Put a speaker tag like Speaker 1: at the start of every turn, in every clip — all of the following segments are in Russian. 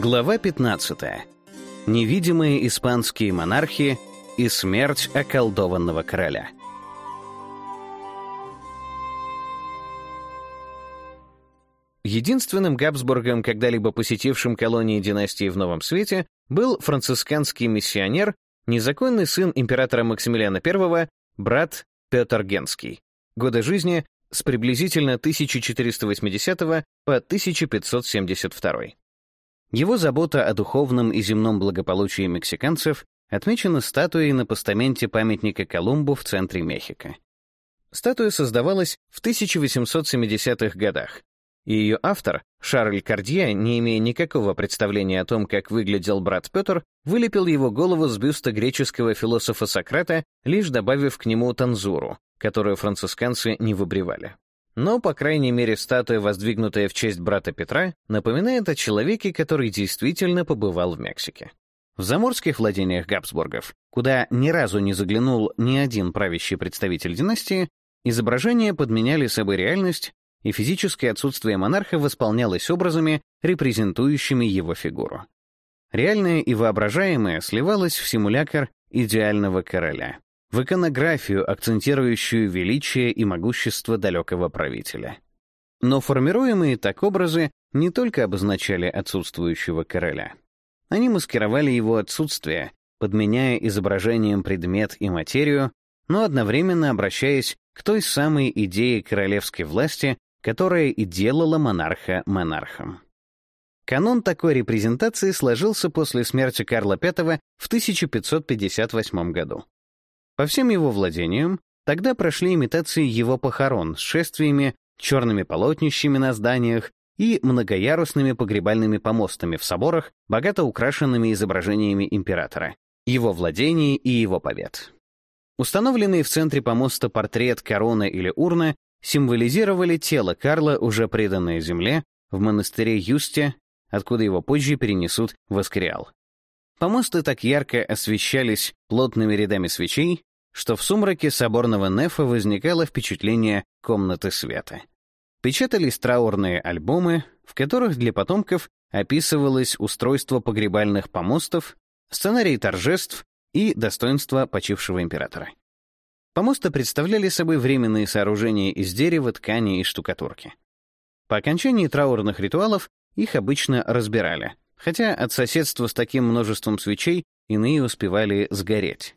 Speaker 1: Глава 15. Невидимые испанские монархи и смерть околдованного короля. Единственным Габсбургом, когда-либо посетившим колонии династии в Новом Свете, был францисканский миссионер, незаконный сын императора Максимилиана I, брат Петр Генский. Годы жизни с приблизительно 1480 по 1572. Его забота о духовном и земном благополучии мексиканцев отмечена статуей на постаменте памятника Колумбу в центре Мехико. Статуя создавалась в 1870-х годах, и ее автор, Шарль Кардье, не имея никакого представления о том, как выглядел брат Петр, вылепил его голову с бюста греческого философа Сократа, лишь добавив к нему танзуру, которую францисканцы не выбривали. Но, по крайней мере, статуя, воздвигнутая в честь брата Петра, напоминает о человеке, который действительно побывал в Мексике. В заморских владениях Габсбургов, куда ни разу не заглянул ни один правящий представитель династии, изображения подменяли собой реальность, и физическое отсутствие монарха восполнялось образами, репрезентующими его фигуру. Реальное и воображаемое сливалось в симулякр идеального короля в иконографию, акцентирующую величие и могущество далекого правителя. Но формируемые так образы не только обозначали отсутствующего короля. Они маскировали его отсутствие, подменяя изображением предмет и материю, но одновременно обращаясь к той самой идее королевской власти, которая и делала монарха монархом. Канон такой репрезентации сложился после смерти Карла V в 1558 году. По всем его владениям тогда прошли имитации его похорон с шествиями, черными полотнищами на зданиях и многоярусными погребальными помостами в соборах, богато украшенными изображениями императора, его владений и его побед. Установленный в центре помоста портрет, корона или урна символизировали тело Карла, уже преданное земле, в монастыре Юсте, откуда его позже перенесут в Аскариал. Помосты так ярко освещались плотными рядами свечей, что в сумраке соборного нефа возникало впечатление комнаты света. Печатались траурные альбомы, в которых для потомков описывалось устройство погребальных помостов, сценарий торжеств и достоинства почившего императора. Помосты представляли собой временные сооружения из дерева, ткани и штукатурки. По окончании траурных ритуалов их обычно разбирали, хотя от соседства с таким множеством свечей иные успевали сгореть.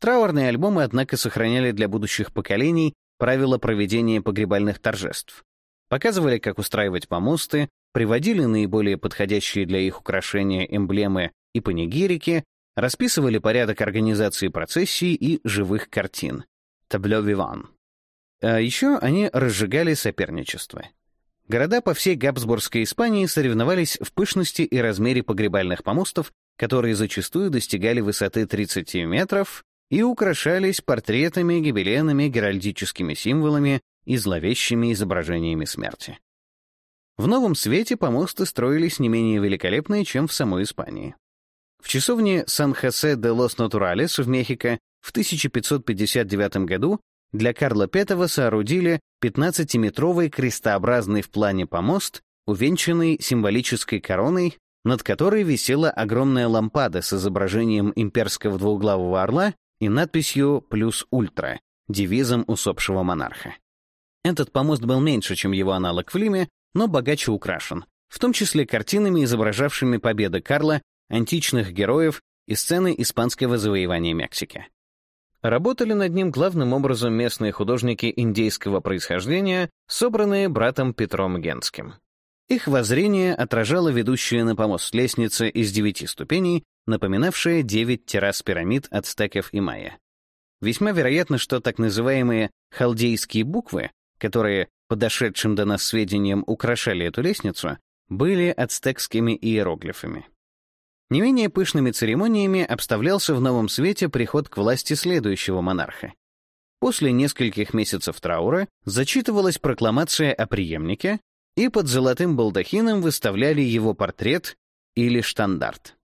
Speaker 1: Траурные альбомы, однако, сохраняли для будущих поколений правила проведения погребальных торжеств. Показывали, как устраивать помосты, приводили наиболее подходящие для их украшения эмблемы и панигирики, расписывали порядок организации процессий и живых картин. Табло Виван. А еще они разжигали соперничество. Города по всей Габсбургской Испании соревновались в пышности и размере погребальных помостов, которые зачастую достигали высоты 30 метров и украшались портретами, гибеленами, геральдическими символами и зловещими изображениями смерти. В новом свете помосты строились не менее великолепные, чем в самой Испании. В часовне Сан-Хосе де Лос Натуралес в Мехико в 1559 году для Карла Петова соорудили 15-метровый крестообразный в плане помост, увенчанный символической короной, над которой висела огромная лампада с изображением имперского двуглавого орла и надписью «Плюс Ультра», девизом усопшего монарха. Этот помост был меньше, чем его аналог в Лиме, но богаче украшен, в том числе картинами, изображавшими победы Карла, античных героев и сцены испанского завоевания Мексики. Работали над ним главным образом местные художники индейского происхождения, собранные братом Петром Генским. Их воззрение отражало ведущее на помост лестница из девяти ступеней, напоминавшая девять террас пирамид ацтеков и майя. Весьма вероятно, что так называемые халдейские буквы, которые, подошедшим до нас сведениям, украшали эту лестницу, были ацтекскими иероглифами. Не менее пышными церемониями обставлялся в новом свете приход к власти следующего монарха. После нескольких месяцев траура зачитывалась прокламация о преемнике, и под золотым балдахином выставляли его портрет или штандарт.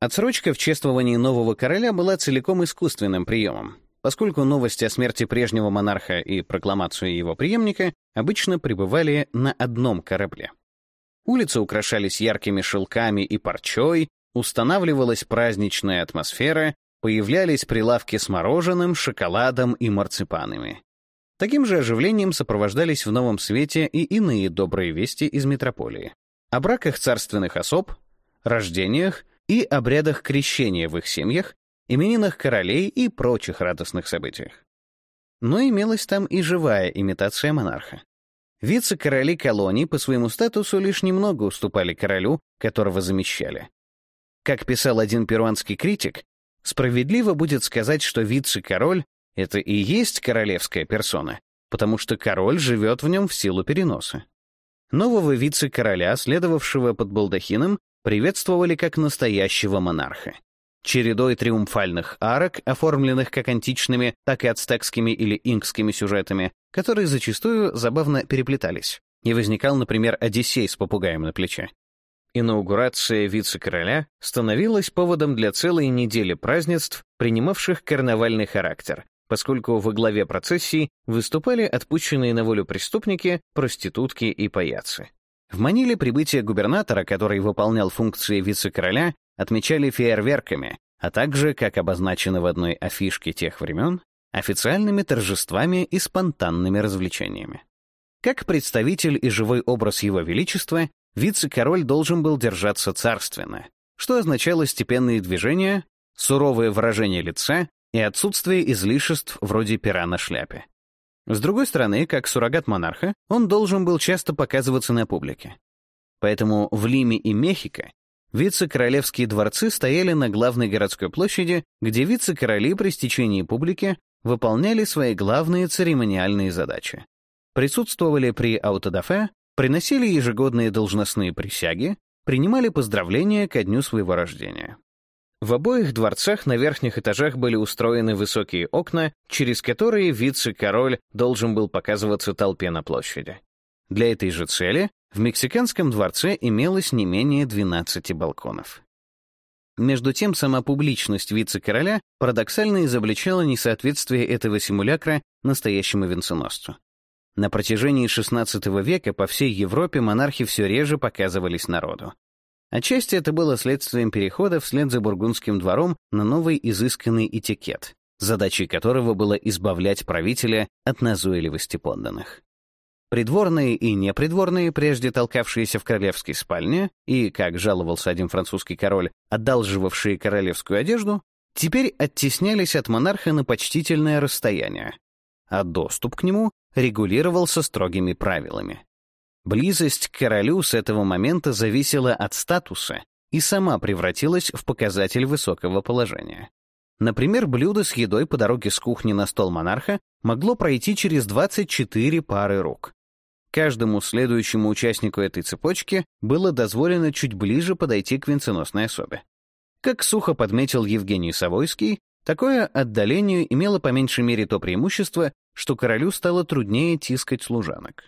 Speaker 1: Отсрочка в чествовании нового короля была целиком искусственным приемом, поскольку новости о смерти прежнего монарха и прокламацию его преемника обычно пребывали на одном корабле. Улицы украшались яркими шелками и парчой, устанавливалась праздничная атмосфера, появлялись прилавки с мороженым, шоколадом и марципанами. Таким же оживлением сопровождались в новом свете и иные добрые вести из метрополии. О браках царственных особ, рождениях, и обрядах крещения в их семьях, именинах королей и прочих радостных событиях. Но имелась там и живая имитация монарха. Вице-короли колоний по своему статусу лишь немного уступали королю, которого замещали. Как писал один перуанский критик, справедливо будет сказать, что вице-король — это и есть королевская персона, потому что король живет в нем в силу переноса. Нового вице-короля, следовавшего под балдахином, приветствовали как настоящего монарха. Чередой триумфальных арок, оформленных как античными, так и ацтекскими или инкскими сюжетами, которые зачастую забавно переплетались. И возникал, например, Одиссей с попугаем на плече. Инаугурация вице-короля становилась поводом для целой недели празднеств, принимавших карнавальный характер, поскольку во главе процессии выступали отпущенные на волю преступники, проститутки и паяцы. В Маниле прибытие губернатора, который выполнял функции вице-короля, отмечали фейерверками, а также, как обозначено в одной афишке тех времен, официальными торжествами и спонтанными развлечениями. Как представитель и живой образ его величества, вице-король должен был держаться царственно, что означало степенные движения, суровое выражение лица и отсутствие излишеств вроде пера на шляпе. С другой стороны, как суррогат монарха, он должен был часто показываться на публике. Поэтому в Лиме и Мехико вице-королевские дворцы стояли на главной городской площади, где вице-короли при стечении публики выполняли свои главные церемониальные задачи. Присутствовали при аутодафе, приносили ежегодные должностные присяги, принимали поздравления ко дню своего рождения. В обоих дворцах на верхних этажах были устроены высокие окна, через которые вице-король должен был показываться толпе на площади. Для этой же цели в мексиканском дворце имелось не менее 12 балконов. Между тем, сама публичность вице-короля парадоксально изобличала несоответствие этого симулякра настоящему венценосцу. На протяжении XVI века по всей Европе монархи все реже показывались народу. Отчасти это было следствием перехода вслед за бургундским двором на новый изысканный этикет, задачей которого было избавлять правителя от назойливости подданных. Придворные и непридворные, прежде толкавшиеся в королевской спальне и, как жаловался один французский король, одалживавшие королевскую одежду, теперь оттеснялись от монарха на почтительное расстояние, а доступ к нему регулировался строгими правилами. Близость к королю с этого момента зависела от статуса и сама превратилась в показатель высокого положения. Например, блюдо с едой по дороге с кухни на стол монарха могло пройти через 24 пары рук. Каждому следующему участнику этой цепочки было дозволено чуть ближе подойти к венценосной особе. Как сухо подметил Евгений Савойский, такое отдаление имело по меньшей мере то преимущество, что королю стало труднее тискать служанок.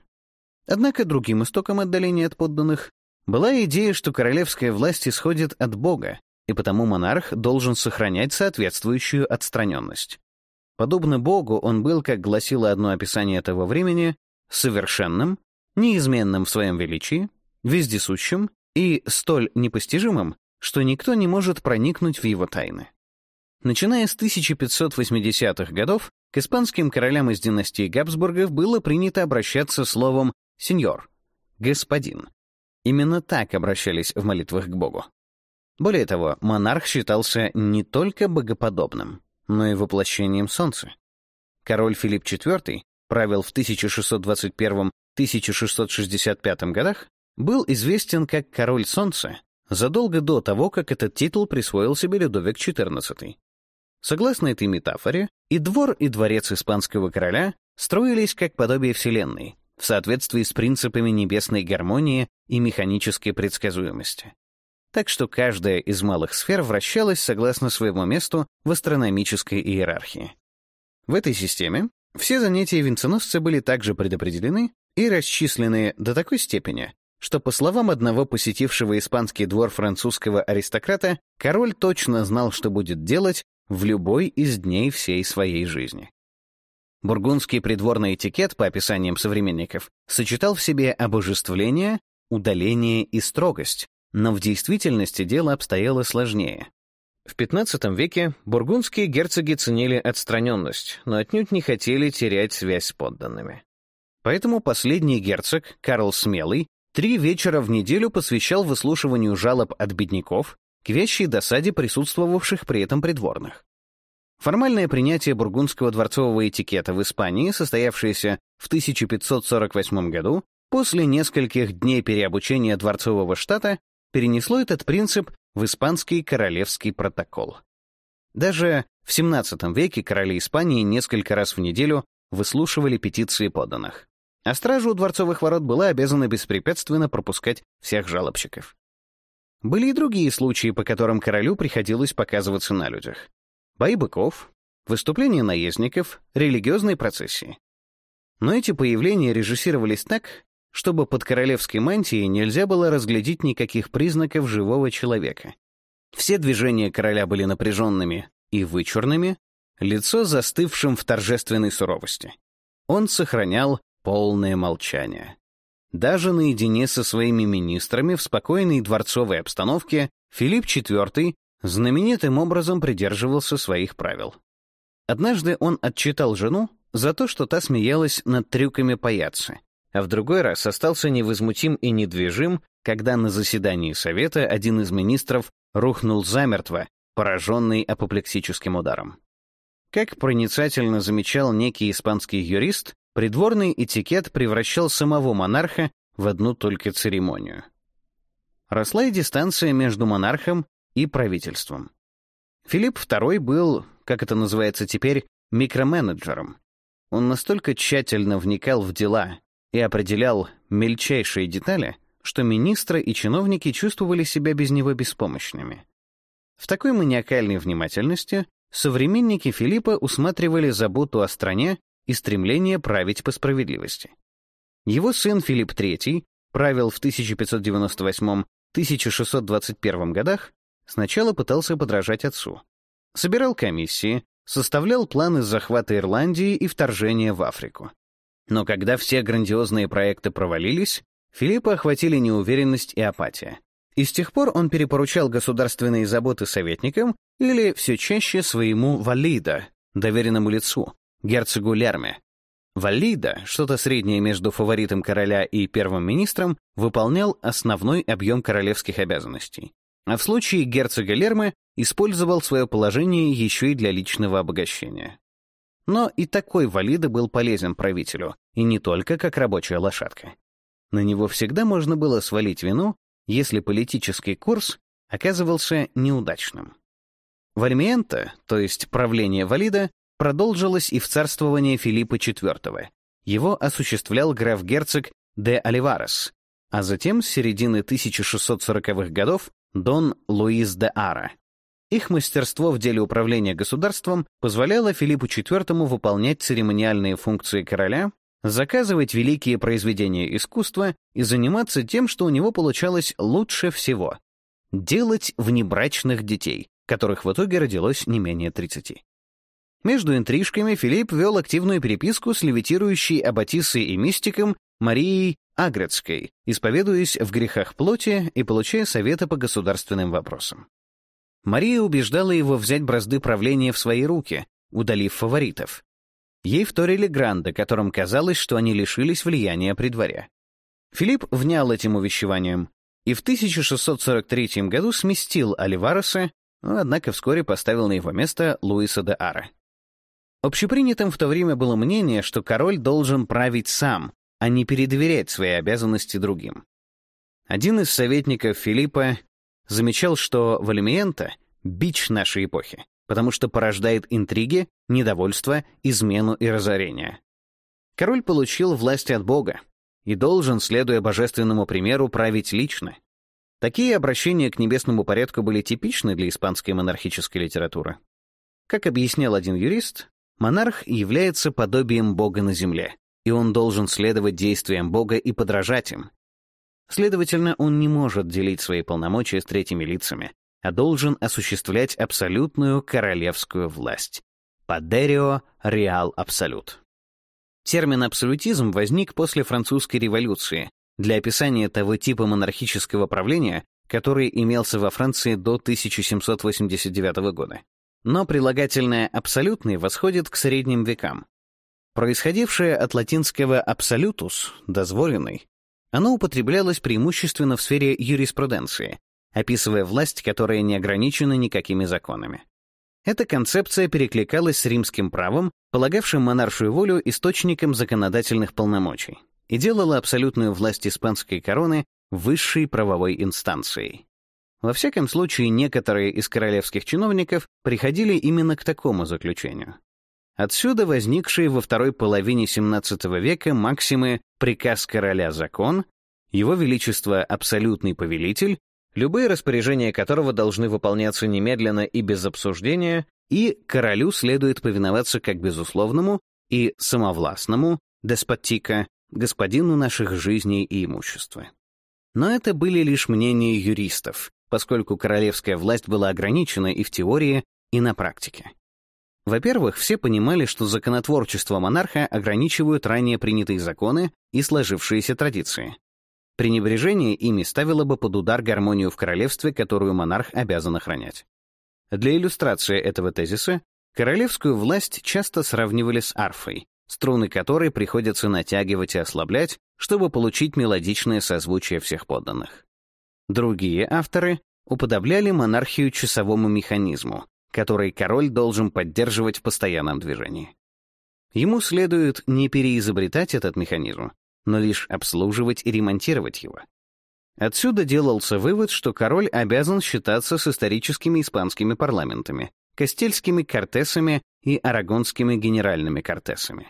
Speaker 1: Однако другим истоком отдаления от подданных была идея, что королевская власть исходит от Бога, и потому монарх должен сохранять соответствующую отстраненность. Подобно Богу, он был, как гласило одно описание того времени, совершенным, неизменным в своем величии, вездесущим и столь непостижимым, что никто не может проникнуть в его тайны. Начиная с 1580-х годов, к испанским королям из династии Габсбургов было принято обращаться словом сеньор, господин. Именно так обращались в молитвах к Богу. Более того, монарх считался не только богоподобным, но и воплощением солнца. Король Филипп IV правил в 1621-1665 годах, был известен как король солнца задолго до того, как этот титул присвоил себе Людовик XIV. Согласно этой метафоре, и двор, и дворец испанского короля строились как подобие Вселенной, в соответствии с принципами небесной гармонии и механической предсказуемости. Так что каждая из малых сфер вращалась согласно своему месту в астрономической иерархии. В этой системе все занятия венценосца были также предопределены и расчислены до такой степени, что, по словам одного посетившего испанский двор французского аристократа, король точно знал, что будет делать в любой из дней всей своей жизни. Бургундский придворный этикет, по описаниям современников, сочетал в себе обожествление, удаление и строгость, но в действительности дело обстояло сложнее. В XV веке бургундские герцоги ценили отстраненность, но отнюдь не хотели терять связь с подданными. Поэтому последний герцог, Карл Смелый, три вечера в неделю посвящал выслушиванию жалоб от бедняков к вещей досаде присутствовавших при этом придворных. Формальное принятие бургундского дворцового этикета в Испании, состоявшееся в 1548 году, после нескольких дней переобучения дворцового штата, перенесло этот принцип в испанский королевский протокол. Даже в XVII веке короли Испании несколько раз в неделю выслушивали петиции поданных, А стража у дворцовых ворот была обязана беспрепятственно пропускать всех жалобщиков. Были и другие случаи, по которым королю приходилось показываться на людях бои быков, выступления наездников, религиозные процессии. Но эти появления режиссировались так, чтобы под королевской мантией нельзя было разглядеть никаких признаков живого человека. Все движения короля были напряженными и вычурными, лицо застывшим в торжественной суровости. Он сохранял полное молчание. Даже наедине со своими министрами в спокойной дворцовой обстановке Филипп IV знаменитым образом придерживался своих правил. Однажды он отчитал жену за то, что та смеялась над трюками паяцы, а в другой раз остался невозмутим и недвижим, когда на заседании совета один из министров рухнул замертво, пораженный апоплексическим ударом. Как проницательно замечал некий испанский юрист, придворный этикет превращал самого монарха в одну только церемонию. Росла и дистанция между монархом и правительством. Филипп II был, как это называется теперь, микроменеджером. Он настолько тщательно вникал в дела и определял мельчайшие детали, что министры и чиновники чувствовали себя без него беспомощными. В такой маниакальной внимательности современники Филиппа усматривали заботу о стране и стремление править по справедливости. Его сын Филипп III правил в 1598-1621 годах Сначала пытался подражать отцу. Собирал комиссии, составлял планы захвата Ирландии и вторжения в Африку. Но когда все грандиозные проекты провалились, Филиппа охватили неуверенность и апатия. И с тех пор он перепоручал государственные заботы советникам или все чаще своему валида, доверенному лицу, герцогу Лерме. Валида, что-то среднее между фаворитом короля и первым министром, выполнял основной объем королевских обязанностей. А в случае герцога Лермы использовал свое положение еще и для личного обогащения. Но и такой валида был полезен правителю, и не только как рабочая лошадка. На него всегда можно было свалить вину, если политический курс оказывался неудачным. Вальмиента, то есть правление валида, продолжилось и в царствовании Филиппа IV. Его осуществлял граф-герцог де Оливарес, а затем с середины 1640-х годов Дон Луис де Ара. Их мастерство в деле управления государством позволяло Филиппу IV выполнять церемониальные функции короля, заказывать великие произведения искусства и заниматься тем, что у него получалось лучше всего — делать внебрачных детей, которых в итоге родилось не менее 30. Между интрижками Филипп вел активную переписку с левитирующей Аббатисой и мистиком Марией Агрецкой, исповедуясь в грехах плоти и получая советы по государственным вопросам. Мария убеждала его взять бразды правления в свои руки, удалив фаворитов. Ей вторили Гранды, которым казалось, что они лишились влияния при дворе. Филипп внял этим увещеванием и в 1643 году сместил Оливареса, однако, вскоре поставил на его место Луиса де Ара. Общепринятым в то время было мнение, что король должен править сам, а не передоверять свои обязанности другим. Один из советников Филиппа замечал, что Вальмиента — бич нашей эпохи, потому что порождает интриги, недовольство, измену и разорение. Король получил власть от Бога и должен, следуя божественному примеру, править лично. Такие обращения к небесному порядку были типичны для испанской монархической литературы. Как объяснял один юрист, монарх является подобием Бога на земле, и он должен следовать действиям Бога и подражать им. Следовательно, он не может делить свои полномочия с третьими лицами, а должен осуществлять абсолютную королевскую власть. Падерио реал абсолют. Термин «абсолютизм» возник после французской революции для описания того типа монархического правления, который имелся во Франции до 1789 года. Но прилагательное «абсолютный» восходит к средним векам, Происходившее от латинского «absolutus» — «дозволенный», оно употреблялось преимущественно в сфере юриспруденции, описывая власть, которая не ограничена никакими законами. Эта концепция перекликалась с римским правом, полагавшим монаршую волю источником законодательных полномочий, и делала абсолютную власть испанской короны высшей правовой инстанцией. Во всяком случае, некоторые из королевских чиновников приходили именно к такому заключению. Отсюда возникшие во второй половине XVII века максимы «приказ короля закон», «его величество абсолютный повелитель», любые распоряжения которого должны выполняться немедленно и без обсуждения, и королю следует повиноваться как безусловному и самовластному, деспотика, господину наших жизней и имущества. Но это были лишь мнения юристов, поскольку королевская власть была ограничена и в теории, и на практике. Во-первых, все понимали, что законотворчество монарха ограничивают ранее принятые законы и сложившиеся традиции. Пренебрежение ими ставило бы под удар гармонию в королевстве, которую монарх обязан охранять. Для иллюстрации этого тезиса королевскую власть часто сравнивали с арфой, струны которой приходится натягивать и ослаблять, чтобы получить мелодичное созвучие всех подданных. Другие авторы уподобляли монархию часовому механизму, который король должен поддерживать в постоянном движении. Ему следует не переизобретать этот механизм, но лишь обслуживать и ремонтировать его. Отсюда делался вывод, что король обязан считаться с историческими испанскими парламентами, кастельскими кортесами и арагонскими генеральными кортесами.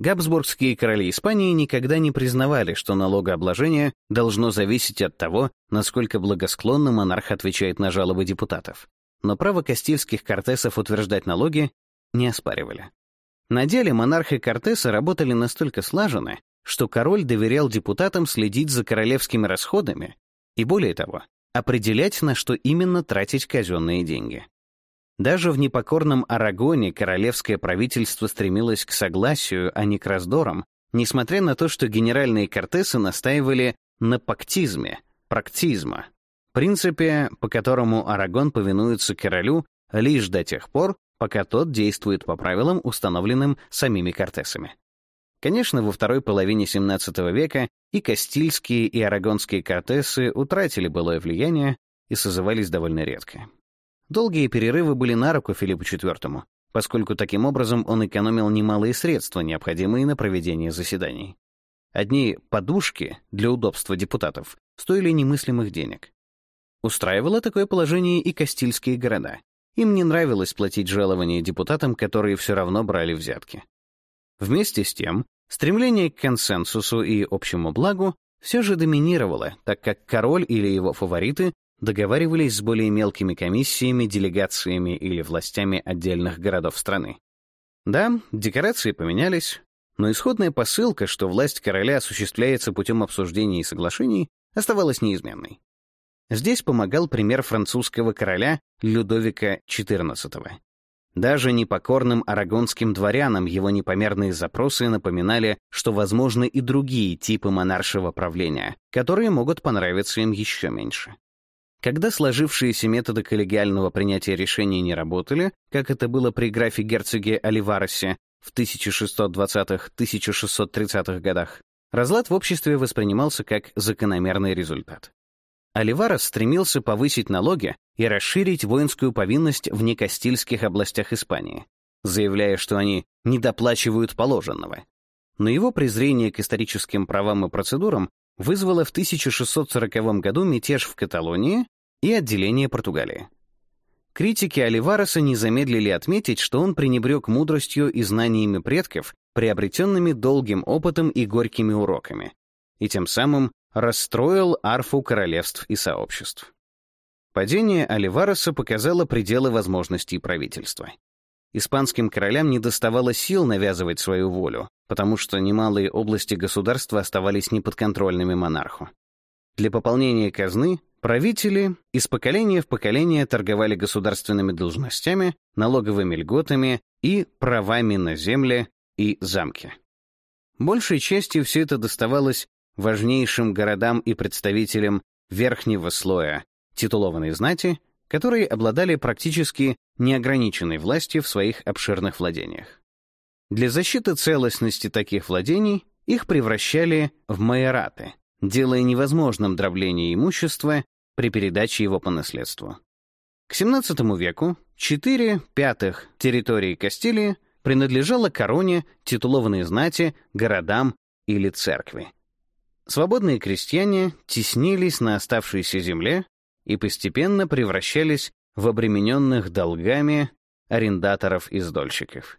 Speaker 1: Габсбургские короли Испании никогда не признавали, что налогообложение должно зависеть от того, насколько благосклонно монарх отвечает на жалобы депутатов но право кастильских кортесов утверждать налоги не оспаривали. На деле монархи Кортеса работали настолько слаженно, что король доверял депутатам следить за королевскими расходами и, более того, определять, на что именно тратить казенные деньги. Даже в непокорном Арагоне королевское правительство стремилось к согласию, а не к раздорам, несмотря на то, что генеральные Кортесы настаивали на пактизме, практизма, принципе, по которому Арагон повинуется королю лишь до тех пор, пока тот действует по правилам, установленным самими кортесами. Конечно, во второй половине XVII века и кастильские, и арагонские кортесы утратили былое влияние и созывались довольно редко. Долгие перерывы были на руку Филиппу IV, поскольку таким образом он экономил немалые средства, необходимые на проведение заседаний. Одни «подушки» для удобства депутатов стоили немыслимых денег. Устраивало такое положение и Кастильские города. Им не нравилось платить жалования депутатам, которые все равно брали взятки. Вместе с тем, стремление к консенсусу и общему благу все же доминировало, так как король или его фавориты договаривались с более мелкими комиссиями, делегациями или властями отдельных городов страны. Да, декорации поменялись, но исходная посылка, что власть короля осуществляется путем обсуждений и соглашений, оставалась неизменной. Здесь помогал пример французского короля Людовика XIV. Даже непокорным арагонским дворянам его непомерные запросы напоминали, что возможны и другие типы монаршего правления, которые могут понравиться им еще меньше. Когда сложившиеся методы коллегиального принятия решений не работали, как это было при графе герцоге Оливаросе в 1620-1630-х годах, разлад в обществе воспринимался как закономерный результат. Оливаров стремился повысить налоги и расширить воинскую повинность в некастильских областях Испании, заявляя, что они недоплачивают положенного. Но его презрение к историческим правам и процедурам вызвало в 1640 году мятеж в Каталонии и отделение Португалии. Критики Оливареса не замедлили отметить, что он пренебрег мудростью и знаниями предков, приобретенными долгим опытом и горькими уроками, и тем самым расстроил арфу королевств и сообществ. Падение Оливареса показало пределы возможностей правительства. Испанским королям не доставало сил навязывать свою волю, потому что немалые области государства оставались неподконтрольными монарху. Для пополнения казны правители из поколения в поколение торговали государственными должностями, налоговыми льготами и правами на земли и замки. Большей частью все это доставалось важнейшим городам и представителям верхнего слоя титулованной знати, которые обладали практически неограниченной властью в своих обширных владениях. Для защиты целостности таких владений их превращали в майораты, делая невозможным дробление имущества при передаче его по наследству. К XVII веку четыре пятых территории Кастилии принадлежало короне, титулованной знати, городам или церкви. Свободные крестьяне теснились на оставшейся земле и постепенно превращались в обремененных долгами арендаторов и сдольщиков.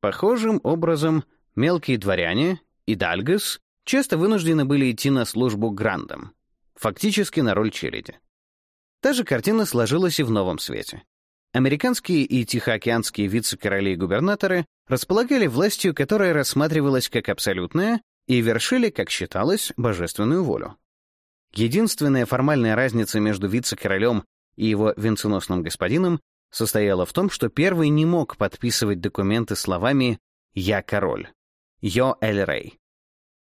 Speaker 1: Похожим образом мелкие дворяне и дальгас часто вынуждены были идти на службу грандам, фактически на роль череди. Та же картина сложилась и в новом свете. Американские и тихоокеанские вице-короли и губернаторы располагали властью, которая рассматривалась как абсолютная, и вершили, как считалось, божественную волю. Единственная формальная разница между вице-королем и его венценосным господином состояла в том, что первый не мог подписывать документы словами «Я король», «Йо Эль Рей».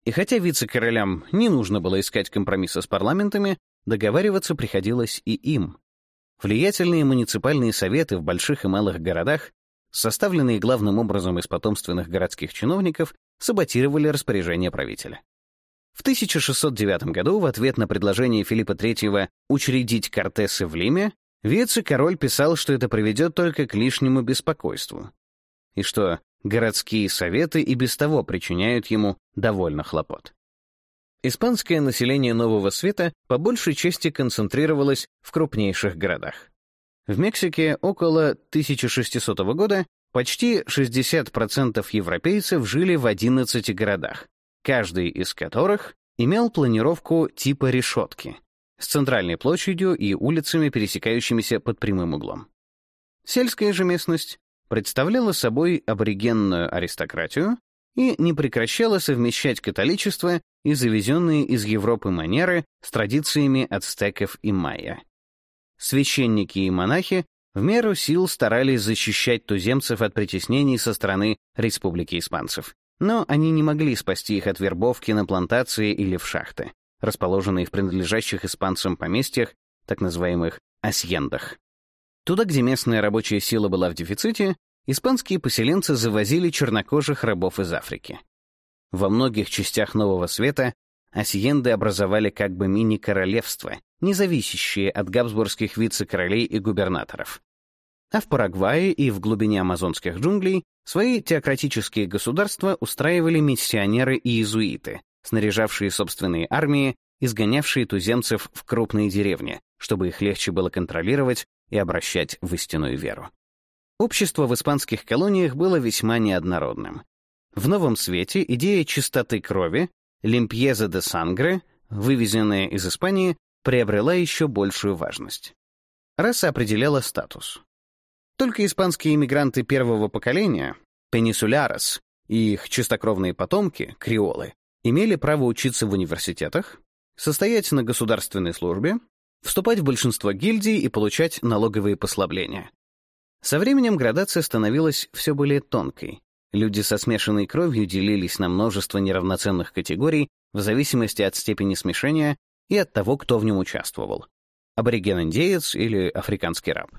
Speaker 1: И хотя вице-королям не нужно было искать компромисса с парламентами, договариваться приходилось и им. Влиятельные муниципальные советы в больших и малых городах, составленные главным образом из потомственных городских чиновников, саботировали распоряжение правителя. В 1609 году в ответ на предложение Филиппа III учредить Кортесы в Лиме вице-король писал, что это приведет только к лишнему беспокойству, и что городские советы и без того причиняют ему довольно хлопот. Испанское население Нового Света по большей части концентрировалось в крупнейших городах. В Мексике около 1600 года Почти 60% европейцев жили в 11 городах, каждый из которых имел планировку типа решетки с центральной площадью и улицами, пересекающимися под прямым углом. Сельская же местность представляла собой аборигенную аристократию и не прекращала совмещать католичество и завезенные из Европы манеры с традициями ацтеков и майя. Священники и монахи в меру сил старались защищать туземцев от притеснений со стороны Республики Испанцев. Но они не могли спасти их от вербовки на плантации или в шахты, расположенные в принадлежащих испанцам поместьях, так называемых асьендах. Туда, где местная рабочая сила была в дефиците, испанские поселенцы завозили чернокожих рабов из Африки. Во многих частях Нового Света асьенды образовали как бы мини-королевство, не зависящие от габсбургских вице-королей и губернаторов. А в Парагвае и в глубине амазонских джунглей свои теократические государства устраивали миссионеры и иезуиты, снаряжавшие собственные армии, изгонявшие туземцев в крупные деревни, чтобы их легче было контролировать и обращать в истинную веру. Общество в испанских колониях было весьма неоднородным. В Новом Свете идея чистоты крови, лимпьеза де сангре, вывезенная из Испании, приобрела еще большую важность. Раса определяла статус. Только испанские иммигранты первого поколения, пенисулярос, и их чистокровные потомки, креолы, имели право учиться в университетах, состоять на государственной службе, вступать в большинство гильдий и получать налоговые послабления. Со временем градация становилась все более тонкой. Люди со смешанной кровью делились на множество неравноценных категорий в зависимости от степени смешения и от того, кто в нем участвовал — абориген-индеец или африканский раб.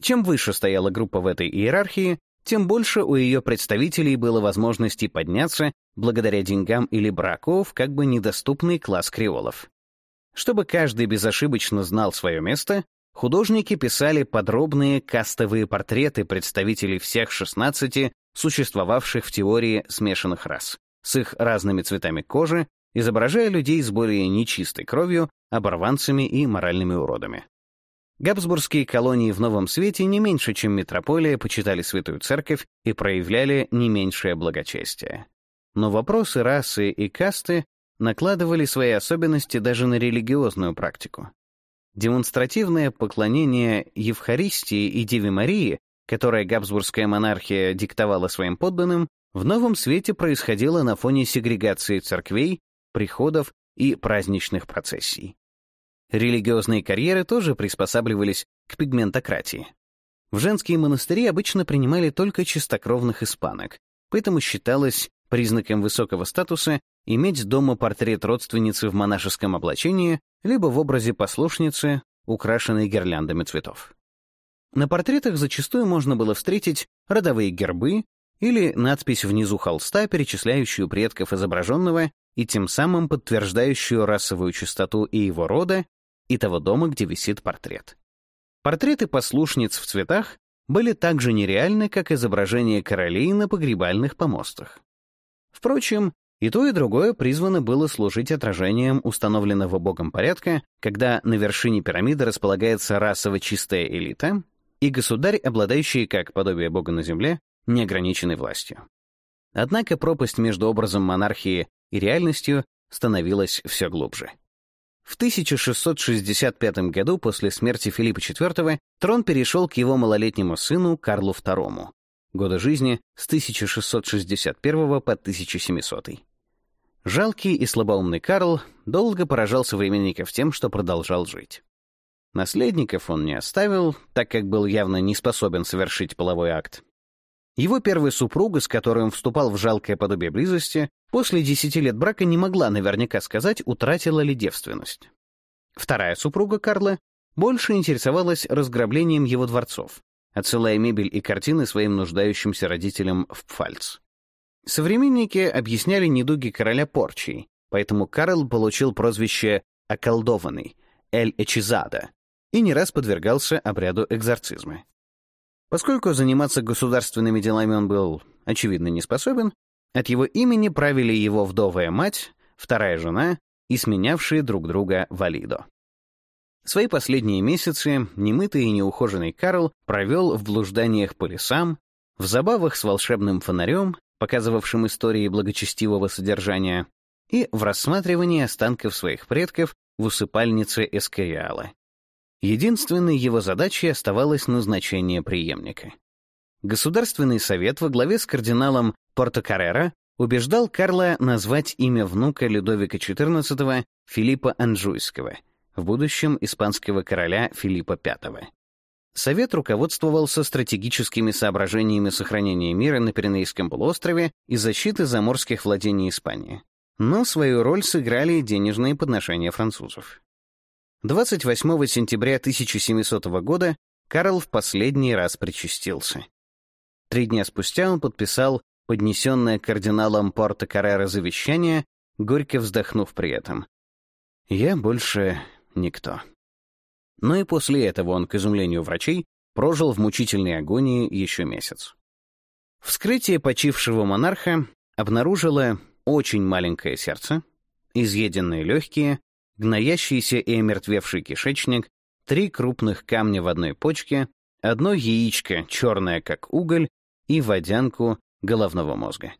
Speaker 1: Чем выше стояла группа в этой иерархии, тем больше у ее представителей было возможности подняться благодаря деньгам или браку в как бы недоступный класс креолов. Чтобы каждый безошибочно знал свое место, художники писали подробные кастовые портреты представителей всех 16 существовавших в теории смешанных рас, с их разными цветами кожи, изображая людей с более нечистой кровью, оборванцами и моральными уродами. Габсбургские колонии в Новом Свете не меньше, чем метрополия, почитали Святую Церковь и проявляли не меньшее благочестие. Но вопросы расы и касты накладывали свои особенности даже на религиозную практику. Демонстративное поклонение Евхаристии и Деве Марии, которое габсбургская монархия диктовала своим подданным, в новом свете происходило на фоне сегрегации церквей приходов и праздничных процессий. Религиозные карьеры тоже приспосабливались к пигментократии. В женские монастыри обычно принимали только чистокровных испанок, поэтому считалось признаком высокого статуса иметь дома портрет родственницы в монашеском облачении либо в образе послушницы, украшенной гирляндами цветов. На портретах зачастую можно было встретить родовые гербы или надпись внизу холста, перечисляющую предков изображенного и тем самым подтверждающую расовую чистоту и его рода, и того дома, где висит портрет. Портреты послушниц в цветах были так же нереальны, как изображения королей на погребальных помостах. Впрочем, и то, и другое призвано было служить отражением установленного Богом порядка, когда на вершине пирамиды располагается расово чистая элита и государь, обладающий, как подобие Бога на земле, неограниченной властью. Однако пропасть между образом монархии и реальностью становилось все глубже. В 1665 году после смерти Филиппа IV трон перешел к его малолетнему сыну Карлу II, Годы жизни с 1661 по 1700. Жалкий и слабоумный Карл долго поражал современников тем, что продолжал жить. Наследников он не оставил, так как был явно не способен совершить половой акт. Его первая супруга, с которой он вступал в жалкое подобие близости, После 10 лет брака не могла наверняка сказать, утратила ли девственность. Вторая супруга Карла больше интересовалась разграблением его дворцов, отсылая мебель и картины своим нуждающимся родителям в Пфальц. Современники объясняли недуги короля порчей, поэтому Карл получил прозвище «околдованный» — «эль-эчизада» и не раз подвергался обряду экзорцизма. Поскольку заниматься государственными делами он был, очевидно, не способен, от его имени правили его вдовая мать, вторая жена и сменявшие друг друга Валидо. Свои последние месяцы немытый и неухоженный Карл провел в блужданиях по лесам, в забавах с волшебным фонарем, показывавшим истории благочестивого содержания, и в рассматривании останков своих предков в усыпальнице Эскориала. Единственной его задачей оставалось назначение преемника. Государственный совет во главе с кардиналом Порто Каррера убеждал Карла назвать имя внука Людовика XIV Филиппа Анжуйского, в будущем испанского короля Филиппа V. Совет руководствовался стратегическими соображениями сохранения мира на Пиренейском полуострове и защиты заморских владений Испании. Но свою роль сыграли денежные подношения французов. 28 сентября 1700 года Карл в последний раз причастился. Три дня спустя он подписал поднесенное кардиналом Порта Каррера завещание, горько вздохнув при этом. «Я больше никто». Но и после этого он, к изумлению врачей, прожил в мучительной агонии еще месяц. Вскрытие почившего монарха обнаружило очень маленькое сердце, изъеденные легкие, гноящийся и омертвевший кишечник, три крупных камня в одной почке, одно яичко, черное как уголь, и водянку головного мозга.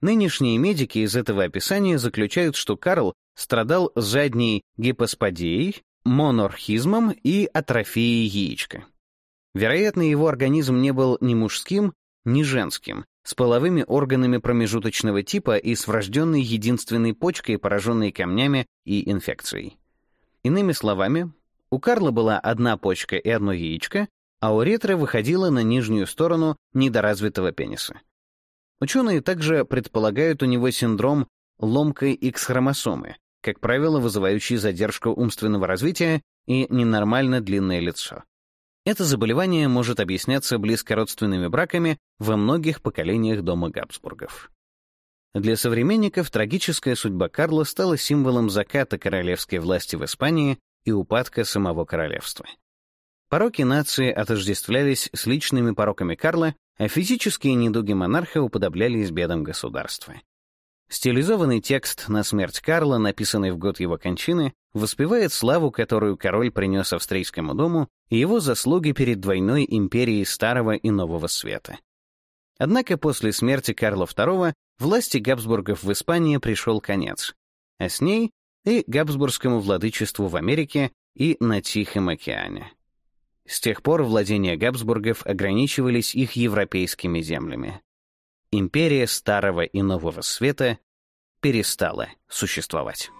Speaker 1: Нынешние медики из этого описания заключают, что Карл страдал задней гипосподией, монорхизмом и атрофией яичка. Вероятно, его организм не был ни мужским, ни женским, с половыми органами промежуточного типа и с врожденной единственной почкой, пораженной камнями и инфекцией. Иными словами, у Карла была одна почка и одно яичко, а уретра выходила на нижнюю сторону недоразвитого пениса. Ученые также предполагают у него синдром ломкой X-хромосомы, как правило, вызывающий задержку умственного развития и ненормально длинное лицо. Это заболевание может объясняться близкородственными браками во многих поколениях дома Габсбургов. Для современников трагическая судьба Карла стала символом заката королевской власти в Испании и упадка самого королевства. Пороки нации отождествлялись с личными пороками Карла, а физические недуги монарха уподоблялись бедам государства. Стилизованный текст «На смерть Карла», написанный в год его кончины, воспевает славу, которую король принес австрийскому дому, и его заслуги перед двойной империей Старого и Нового Света. Однако после смерти Карла II власти Габсбургов в Испании пришел конец, а с ней и габсбургскому владычеству в Америке и на Тихом океане. С тех пор владения Габсбургов ограничивались их европейскими землями. Империя Старого и Нового Света перестала существовать.